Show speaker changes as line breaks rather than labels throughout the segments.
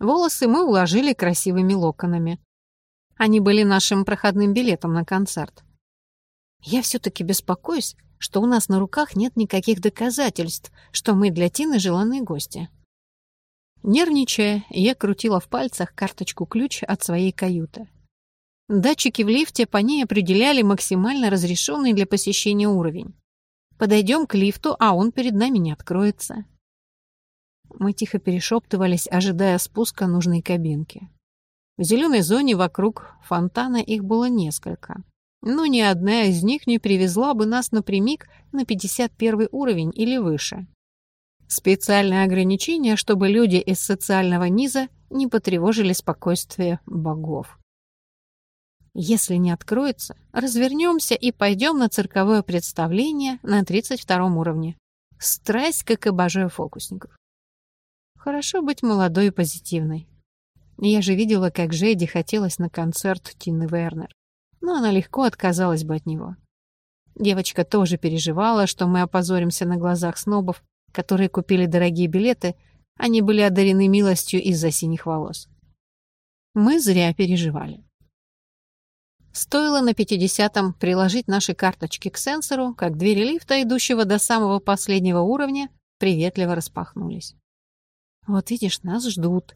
Волосы мы уложили красивыми локонами. Они были нашим проходным билетом на концерт. Я все-таки беспокоюсь, что у нас на руках нет никаких доказательств, что мы для Тины желанные гости. Нервничая, я крутила в пальцах карточку-ключ от своей каюты. Датчики в лифте по ней определяли максимально разрешенный для посещения уровень. Подойдем к лифту, а он перед нами не откроется. Мы тихо перешептывались, ожидая спуска нужной кабинки. В зеленой зоне вокруг фонтана их было несколько. Но ни одна из них не привезла бы нас напрямик на 51 уровень или выше. Специальное ограничение, чтобы люди из социального низа не потревожили спокойствие богов. Если не откроется, развернемся и пойдем на цирковое представление на 32 уровне. Страсть, как обожаю фокусников. Хорошо быть молодой и позитивной. Я же видела, как Жеди хотелось на концерт Тины Вернер. Но она легко отказалась бы от него. Девочка тоже переживала, что мы опозоримся на глазах снобов, которые купили дорогие билеты, они были одарены милостью из-за синих волос. Мы зря переживали. Стоило на пятидесятом приложить наши карточки к сенсору, как двери лифта, идущего до самого последнего уровня, приветливо распахнулись. «Вот видишь, нас ждут».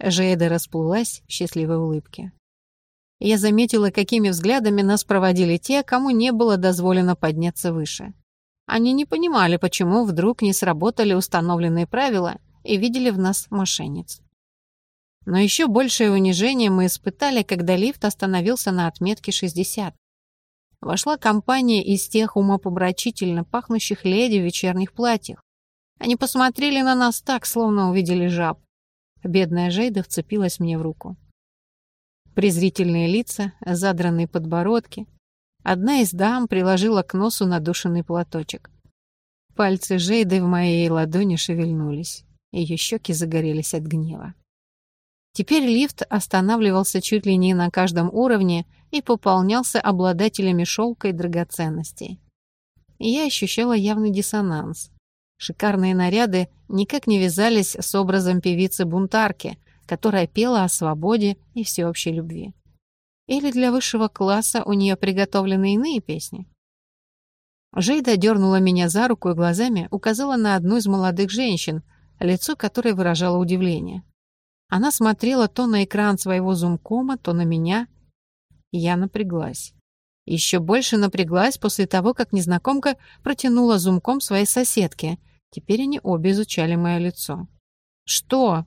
Жейда расплылась в счастливой улыбке. Я заметила, какими взглядами нас проводили те, кому не было дозволено подняться выше. Они не понимали, почему вдруг не сработали установленные правила и видели в нас мошенниц. Но еще большее унижение мы испытали, когда лифт остановился на отметке 60. Вошла компания из тех умопомрачительно пахнущих леди в вечерних платьях. Они посмотрели на нас так, словно увидели жаб. Бедная Жейда вцепилась мне в руку. Презрительные лица, задранные подбородки. Одна из дам приложила к носу надушенный платочек. Пальцы Жейды в моей ладони шевельнулись. Ее щеки загорелись от гнева. Теперь лифт останавливался чуть ли не на каждом уровне и пополнялся обладателями шелка и драгоценностей. я ощущала явный диссонанс. Шикарные наряды никак не вязались с образом певицы-бунтарки, которая пела о свободе и всеобщей любви. Или для высшего класса у нее приготовлены иные песни? Жейда дернула меня за руку и глазами указала на одну из молодых женщин, лицо которой выражало удивление. Она смотрела то на экран своего зумкома, то на меня. Я напряглась. Еще больше напряглась после того, как незнакомка протянула зумком своей соседке Теперь они обе изучали мое лицо. «Что?»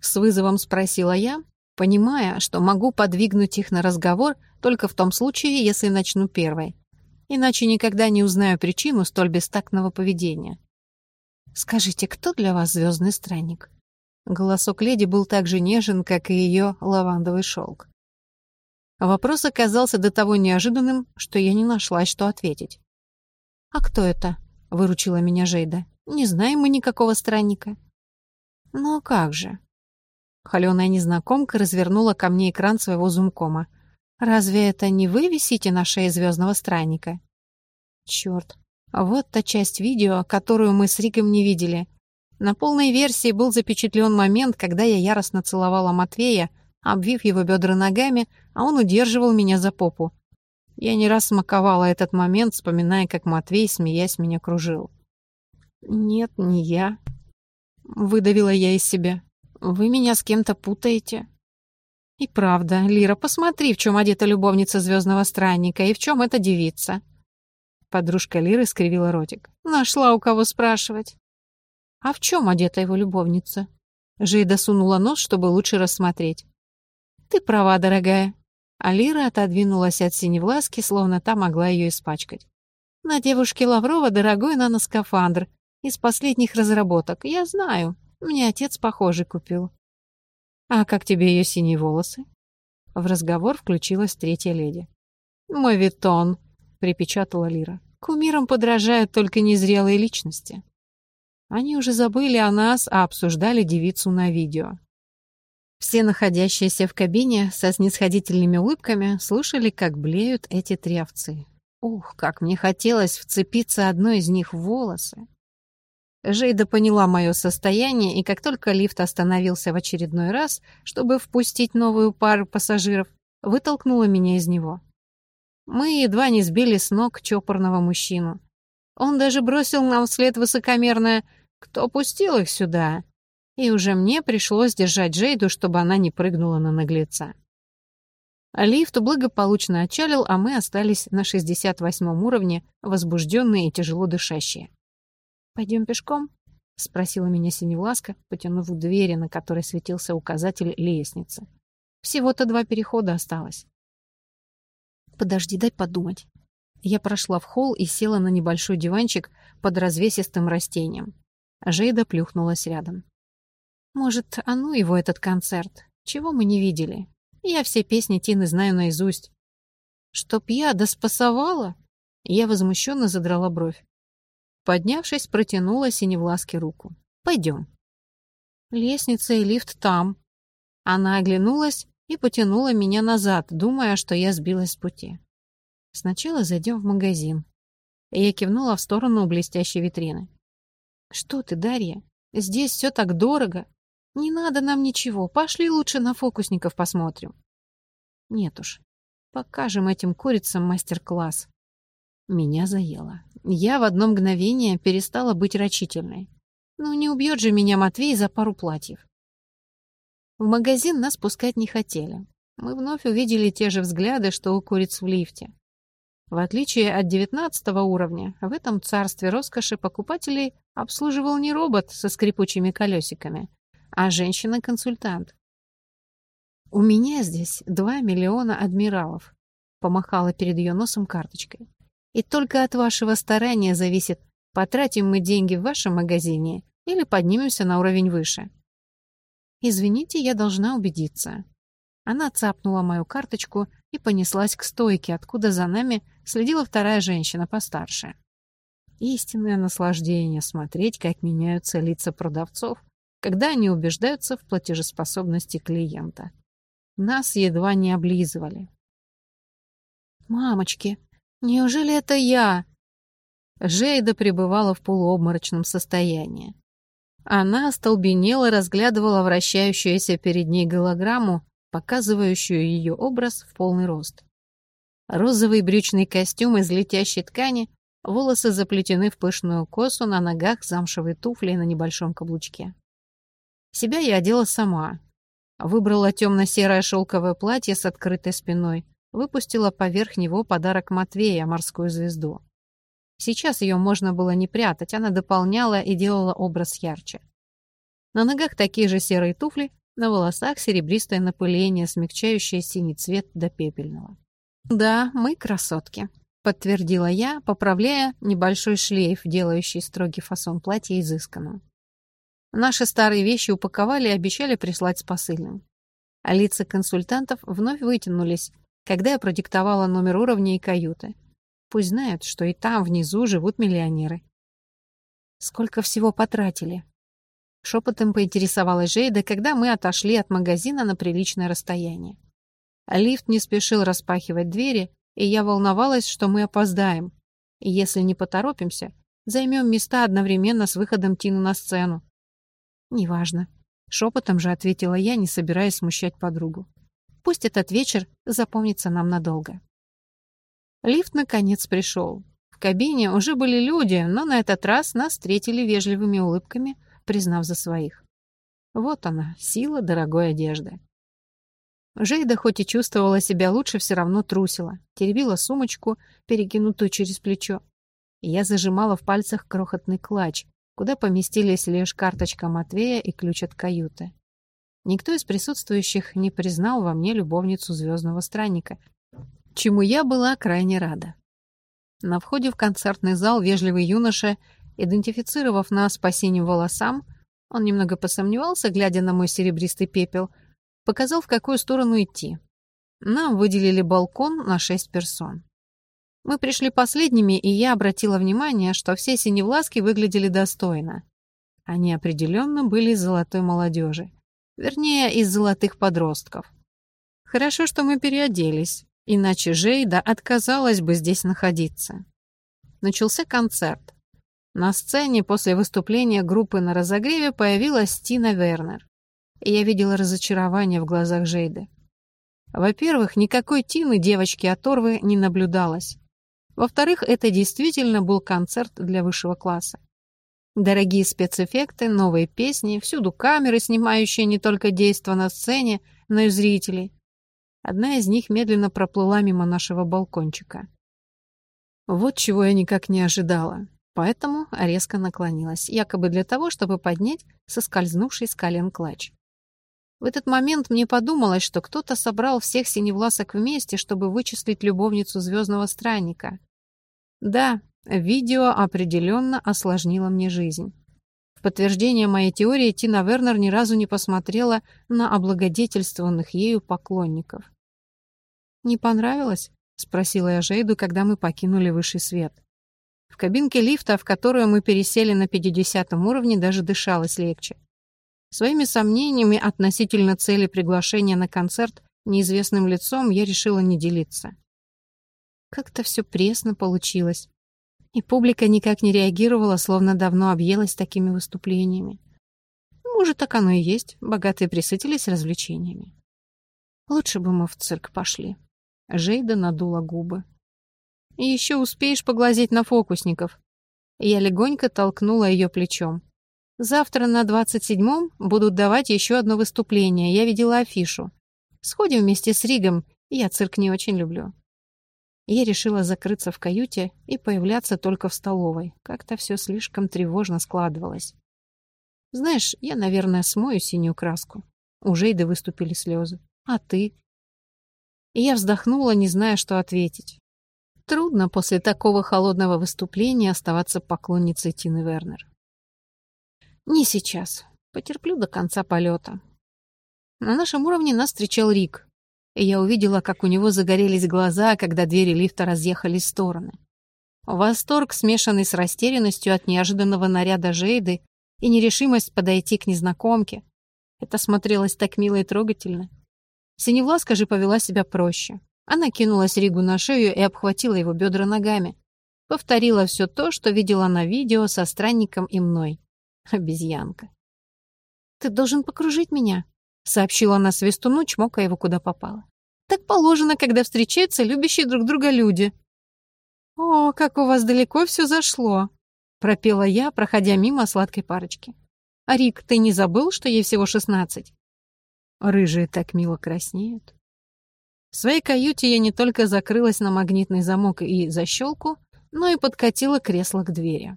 С вызовом спросила я, понимая, что могу подвигнуть их на разговор только в том случае, если начну первой. Иначе никогда не узнаю причину столь бестактного поведения. «Скажите, кто для вас звездный странник?» Голосок леди был так же нежен, как и ее лавандовый шелк. Вопрос оказался до того неожиданным, что я не нашла, что ответить. «А кто это?» — выручила меня Жейда. «Не знаем мы никакого странника». «Ну как же?» Холёная незнакомка развернула ко мне экран своего зумкома. «Разве это не вы висите на шее звездного странника?» Черт, вот та часть видео, которую мы с Риком не видели. На полной версии был запечатлен момент, когда я яростно целовала Матвея, обвив его бедра ногами, а он удерживал меня за попу. Я не раз смаковала этот момент, вспоминая, как Матвей, смеясь, меня кружил. «Нет, не я», — выдавила я из себя. «Вы меня с кем-то путаете». «И правда, Лира, посмотри, в чем одета любовница звездного странника и в чем эта девица». Подружка Лиры скривила ротик. «Нашла у кого спрашивать». «А в чем одета его любовница?» Жейда сунула нос, чтобы лучше рассмотреть. «Ты права, дорогая. Алира отодвинулась от синевласки, словно та могла ее испачкать. «На девушке Лаврова дорогой наноскафандр. Из последних разработок. Я знаю. Мне отец похожий купил». «А как тебе ее синие волосы?» В разговор включилась третья леди. «Мовитон», — припечатала Лира. «Кумирам подражают только незрелые личности». Они уже забыли о нас, а обсуждали девицу на видео. Все находящиеся в кабине со снисходительными улыбками слушали, как блеют эти три овцы. Ух, как мне хотелось вцепиться одной из них в волосы. Жейда поняла мое состояние, и как только лифт остановился в очередной раз, чтобы впустить новую пару пассажиров, вытолкнула меня из него. Мы едва не сбили с ног чопорного мужчину. Он даже бросил нам вслед высокомерное «Кто пустил их сюда?» И уже мне пришлось держать Джейду, чтобы она не прыгнула на наглеца. Лифт благополучно отчалил, а мы остались на 68 уровне, возбужденные и тяжело дышащие. «Пойдем пешком?» — спросила меня Синевласка, потянув к двери, на которой светился указатель лестницы. «Всего-то два перехода осталось». «Подожди, дай подумать». Я прошла в холл и села на небольшой диванчик под развесистым растением. Жейда плюхнулась рядом. «Может, а ну его этот концерт? Чего мы не видели? Я все песни Тины знаю наизусть». «Чтоб я доспасовала?» Я возмущенно задрала бровь. Поднявшись, протянула Синевласке руку. «Пойдем». «Лестница и лифт там». Она оглянулась и потянула меня назад, думая, что я сбилась с пути. «Сначала зайдем в магазин». Я кивнула в сторону блестящей витрины. «Что ты, Дарья? Здесь все так дорого. Не надо нам ничего. Пошли лучше на фокусников посмотрим». «Нет уж. Покажем этим курицам мастер-класс». Меня заело. Я в одно мгновение перестала быть рачительной. Ну, не убьет же меня Матвей за пару платьев. В магазин нас пускать не хотели. Мы вновь увидели те же взгляды, что у куриц в лифте. В отличие от девятнадцатого уровня, в этом царстве роскоши покупателей обслуживал не робот со скрипучими колесиками, а женщина-консультант. «У меня здесь два миллиона адмиралов», — помахала перед ее носом карточкой. И только от вашего старания зависит, потратим мы деньги в вашем магазине или поднимемся на уровень выше. Извините, я должна убедиться. Она цапнула мою карточку и понеслась к стойке, откуда за нами следила вторая женщина постарше. Истинное наслаждение смотреть, как меняются лица продавцов, когда они убеждаются в платежеспособности клиента. Нас едва не облизывали. «Мамочки, Неужели это я? Жейда пребывала в полуобморочном состоянии. Она остолбенела, разглядывала вращающуюся перед ней голограмму, показывающую ее образ в полный рост. Розовый брючный костюм из летящей ткани, волосы заплетены в пышную косу, на ногах замшевые туфли на небольшом каблучке. Себя я одела сама. Выбрала темно-серое шелковое платье с открытой спиной, выпустила поверх него подарок Матвея, морскую звезду. Сейчас ее можно было не прятать, она дополняла и делала образ ярче. На ногах такие же серые туфли, на волосах серебристое напыление, смягчающее синий цвет до пепельного. «Да, мы красотки», — подтвердила я, поправляя небольшой шлейф, делающий строгий фасон платья изысканным. Наши старые вещи упаковали и обещали прислать с посыльным. А лица консультантов вновь вытянулись, когда я продиктовала номер уровня и каюты. Пусть знают, что и там внизу живут миллионеры. Сколько всего потратили? Шепотом поинтересовалась Жейда, когда мы отошли от магазина на приличное расстояние. Лифт не спешил распахивать двери, и я волновалась, что мы опоздаем. И если не поторопимся, займем места одновременно с выходом Тины на сцену. «Неважно», — шепотом же ответила я, не собираясь смущать подругу. Пусть этот вечер запомнится нам надолго. Лифт наконец пришел. В кабине уже были люди, но на этот раз нас встретили вежливыми улыбками, признав за своих. Вот она, сила дорогой одежды. Жейда хоть и чувствовала себя лучше, все равно трусила, теребила сумочку, перекинутую через плечо. я зажимала в пальцах крохотный клатч, куда поместились лишь карточка Матвея и ключ от каюты. Никто из присутствующих не признал во мне любовницу звездного странника, чему я была крайне рада. На входе в концертный зал вежливый юноша, идентифицировав нас по синим волосам, он немного посомневался, глядя на мой серебристый пепел, показал, в какую сторону идти. Нам выделили балкон на шесть персон. Мы пришли последними, и я обратила внимание, что все синевласки выглядели достойно. Они определенно были из золотой молодежи. Вернее, из золотых подростков. Хорошо, что мы переоделись, иначе Жейда отказалась бы здесь находиться. Начался концерт. На сцене после выступления группы на разогреве появилась Тина Вернер. И я видела разочарование в глазах Жейды. Во-первых, никакой Тины девочки оторвы не наблюдалось. Во-вторых, это действительно был концерт для высшего класса. Дорогие спецэффекты, новые песни, всюду камеры, снимающие не только действо на сцене, но и зрителей. Одна из них медленно проплыла мимо нашего балкончика. Вот чего я никак не ожидала. Поэтому резко наклонилась, якобы для того, чтобы поднять соскользнувший с колен клатч. В этот момент мне подумалось, что кто-то собрал всех синевласок вместе, чтобы вычислить любовницу звездного странника. Да, видео определенно осложнило мне жизнь. В подтверждение моей теории Тина Вернер ни разу не посмотрела на облагодетельствованных ею поклонников. «Не понравилось?» — спросила я Жейду, когда мы покинули высший свет. В кабинке лифта, в которую мы пересели на 50 уровне, даже дышалось легче. Своими сомнениями относительно цели приглашения на концерт неизвестным лицом я решила не делиться. Как-то все пресно получилось. И публика никак не реагировала, словно давно объелась такими выступлениями. Может, так оно и есть. Богатые присытились развлечениями. Лучше бы мы в цирк пошли. Жейда надула губы. Еще успеешь поглазеть на фокусников. Я легонько толкнула ее плечом. Завтра на 27-м будут давать еще одно выступление. Я видела афишу. Сходим вместе с Ригом. Я цирк не очень люблю. Я решила закрыться в каюте и появляться только в столовой. Как-то все слишком тревожно складывалось. Знаешь, я, наверное, смою синюю краску. У Жейды выступили слезы. А ты? И я вздохнула, не зная, что ответить. Трудно после такого холодного выступления оставаться поклонницей Тины Вернер. Не сейчас. Потерплю до конца полета. На нашем уровне нас встречал Рик. И я увидела, как у него загорелись глаза, когда двери лифта разъехались в стороны. Восторг, смешанный с растерянностью от неожиданного наряда Жейды и нерешимость подойти к незнакомке. Это смотрелось так мило и трогательно. Синевласка же повела себя проще. Она кинулась Ригу на шею и обхватила его бедра ногами. Повторила все то, что видела на видео со странником и мной. Обезьянка. «Ты должен покружить меня», — сообщила она свистуну, чмокая его куда попало. «Так положено, когда встречаются любящие друг друга люди». «О, как у вас далеко все зашло», — пропела я, проходя мимо сладкой парочки. «А Рик, ты не забыл, что ей всего шестнадцать?» Рыжие так мило краснеют. В своей каюте я не только закрылась на магнитный замок и защелку, но и подкатила кресло к двери.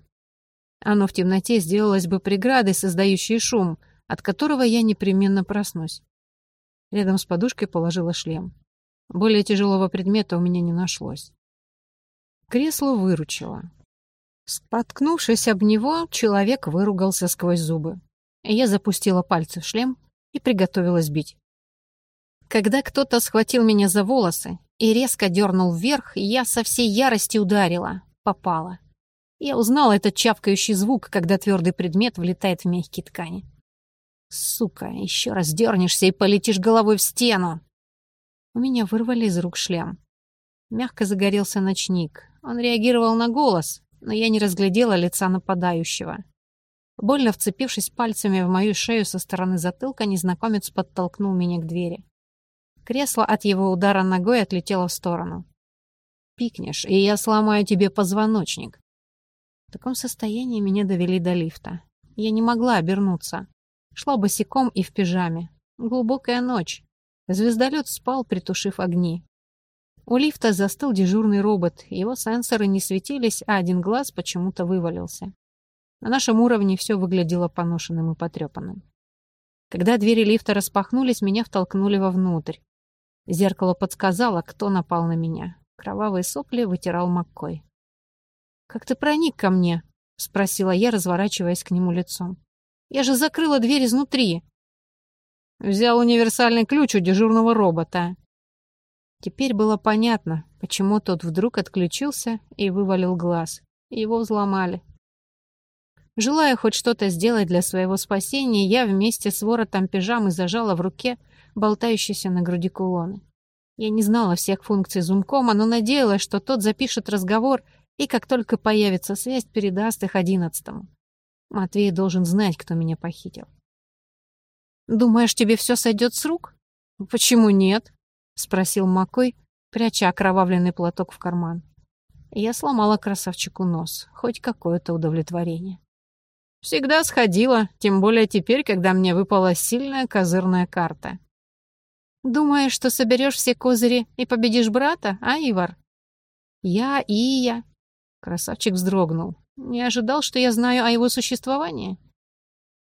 Оно в темноте сделалось бы преградой, создающей шум, от которого я непременно проснусь. Рядом с подушкой положила шлем. Более тяжелого предмета у меня не нашлось. Кресло выручило. Споткнувшись об него, человек выругался сквозь зубы. Я запустила пальцы в шлем и приготовилась бить. Когда кто-то схватил меня за волосы и резко дернул вверх, я со всей ярости ударила. Попала. Я узнала этот чавкающий звук, когда твердый предмет влетает в мягкие ткани. Сука, еще раз дернешься и полетишь головой в стену. У меня вырвали из рук шлем. Мягко загорелся ночник. Он реагировал на голос, но я не разглядела лица нападающего. Больно вцепившись пальцами в мою шею со стороны затылка, незнакомец подтолкнул меня к двери. Кресло от его удара ногой отлетело в сторону. «Пикнешь, и я сломаю тебе позвоночник», в таком состоянии меня довели до лифта. Я не могла обернуться. Шла босиком и в пижаме. Глубокая ночь. Звездолет спал, притушив огни. У лифта застыл дежурный робот. Его сенсоры не светились, а один глаз почему-то вывалился. На нашем уровне все выглядело поношенным и потрепанным. Когда двери лифта распахнулись, меня втолкнули вовнутрь. Зеркало подсказало, кто напал на меня. Кровавые сопли вытирал Маккой. «Как ты проник ко мне?» — спросила я, разворачиваясь к нему лицом. «Я же закрыла дверь изнутри». «Взял универсальный ключ у дежурного робота». Теперь было понятно, почему тот вдруг отключился и вывалил глаз. Его взломали. Желая хоть что-то сделать для своего спасения, я вместе с воротом пижамы зажала в руке болтающиеся на груди кулоны. Я не знала всех функций зумкома, но надеялась, что тот запишет разговор И как только появится связь, передаст их одиннадцатому. Матвей должен знать, кто меня похитил. «Думаешь, тебе все сойдет с рук?» «Почему нет?» — спросил Макой, пряча окровавленный платок в карман. Я сломала красавчику нос. Хоть какое-то удовлетворение. Всегда сходила, тем более теперь, когда мне выпала сильная козырная карта. Думаешь, что соберешь все козыри и победишь брата, а, Ивар? Я и я. Красавчик вздрогнул. Не ожидал, что я знаю о его существовании.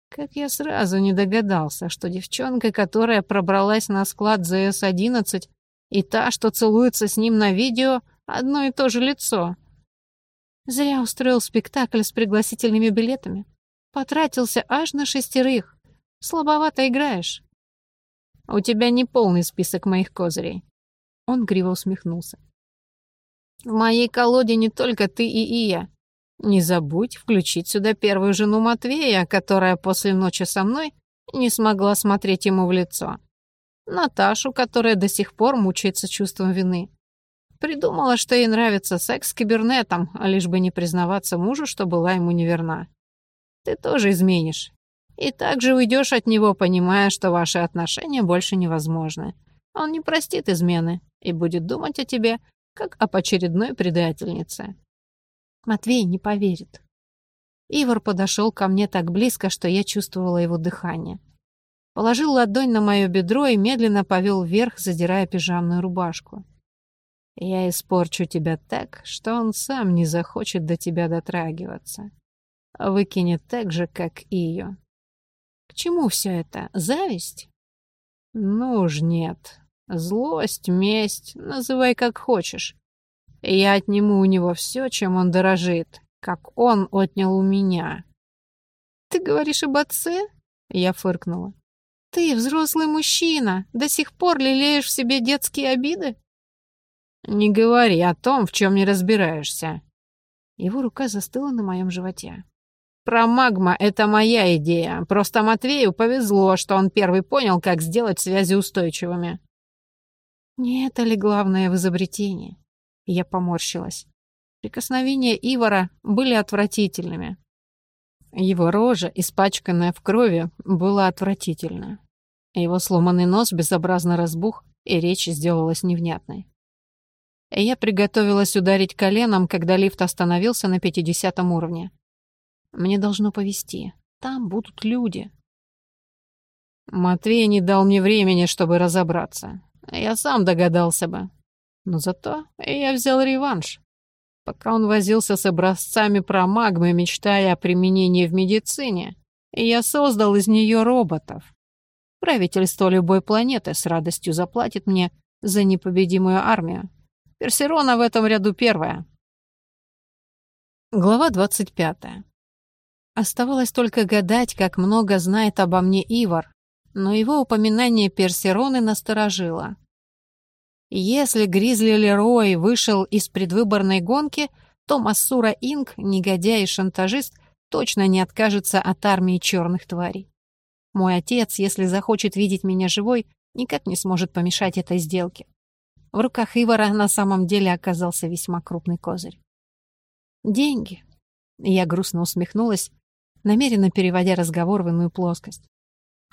Как я сразу не догадался, что девчонка, которая пробралась на склад ЗС-11, и та, что целуется с ним на видео, одно и то же лицо. Зря устроил спектакль с пригласительными билетами. Потратился аж на шестерых. Слабовато играешь. У тебя не полный список моих козырей. Он криво усмехнулся. В моей колоде не только ты и Ия. Не забудь включить сюда первую жену Матвея, которая после ночи со мной не смогла смотреть ему в лицо. Наташу, которая до сих пор мучается чувством вины. Придумала, что ей нравится секс с кибернетом, а лишь бы не признаваться мужу, что была ему неверна. Ты тоже изменишь. И также уйдешь от него, понимая, что ваши отношения больше невозможны. Он не простит измены и будет думать о тебе, как об очередной предательнице. Матвей не поверит. Ивар подошел ко мне так близко, что я чувствовала его дыхание. Положил ладонь на мое бедро и медленно повел вверх, задирая пижамную рубашку. Я испорчу тебя так, что он сам не захочет до тебя дотрагиваться. Выкинет так же, как и ее. К чему все это? Зависть? Ну уж нет. Злость, месть, называй как хочешь. Я отниму у него все, чем он дорожит, как он отнял у меня. Ты говоришь об отце? Я фыркнула. Ты взрослый мужчина, до сих пор лелеешь в себе детские обиды? Не говори о том, в чем не разбираешься. Его рука застыла на моем животе. Про магма — это моя идея. Просто Матвею повезло, что он первый понял, как сделать связи устойчивыми. Не это ли главное в изобретении? Я поморщилась. Прикосновения Ивара были отвратительными. Его рожа, испачканная в крови, была отвратительна. Его сломанный нос безобразно разбух, и речь сделалась невнятной. Я приготовилась ударить коленом, когда лифт остановился на пятидесятом уровне. Мне должно повезти. Там будут люди. Матвей не дал мне времени, чтобы разобраться. Я сам догадался бы. Но зато я взял реванш. Пока он возился с образцами промагмы, мечтая о применении в медицине, я создал из нее роботов. Правительство любой планеты с радостью заплатит мне за непобедимую армию. Персерона в этом ряду первая. Глава двадцать пятая. Оставалось только гадать, как много знает обо мне Ивар, но его упоминание Персероны насторожило. Если Гризли Лерой вышел из предвыборной гонки, то Массура Инг, негодяй и шантажист, точно не откажется от армии черных тварей. Мой отец, если захочет видеть меня живой, никак не сможет помешать этой сделке. В руках Ивара на самом деле оказался весьма крупный козырь. Деньги. Я грустно усмехнулась, намеренно переводя разговор в иную плоскость.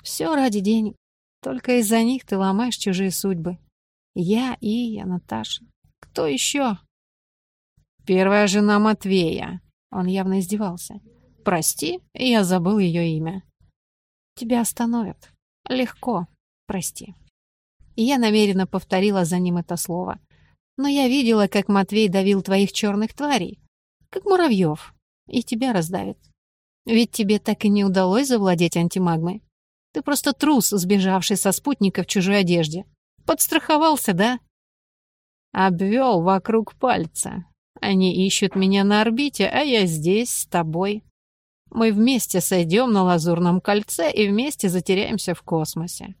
Все ради денег. Только из-за них ты ломаешь чужие судьбы. Я и я, Наташа. Кто еще? Первая жена Матвея. Он явно издевался. Прости, я забыл ее имя. Тебя остановят. Легко. Прости. И я намеренно повторила за ним это слово. Но я видела, как Матвей давил твоих черных тварей. Как муравьев. И тебя раздавит. Ведь тебе так и не удалось завладеть антимагмой. Ты просто трус, сбежавший со спутника в чужой одежде. Подстраховался, да? Обвел вокруг пальца. Они ищут меня на орбите, а я здесь с тобой. Мы вместе сойдем на лазурном кольце и вместе затеряемся в космосе.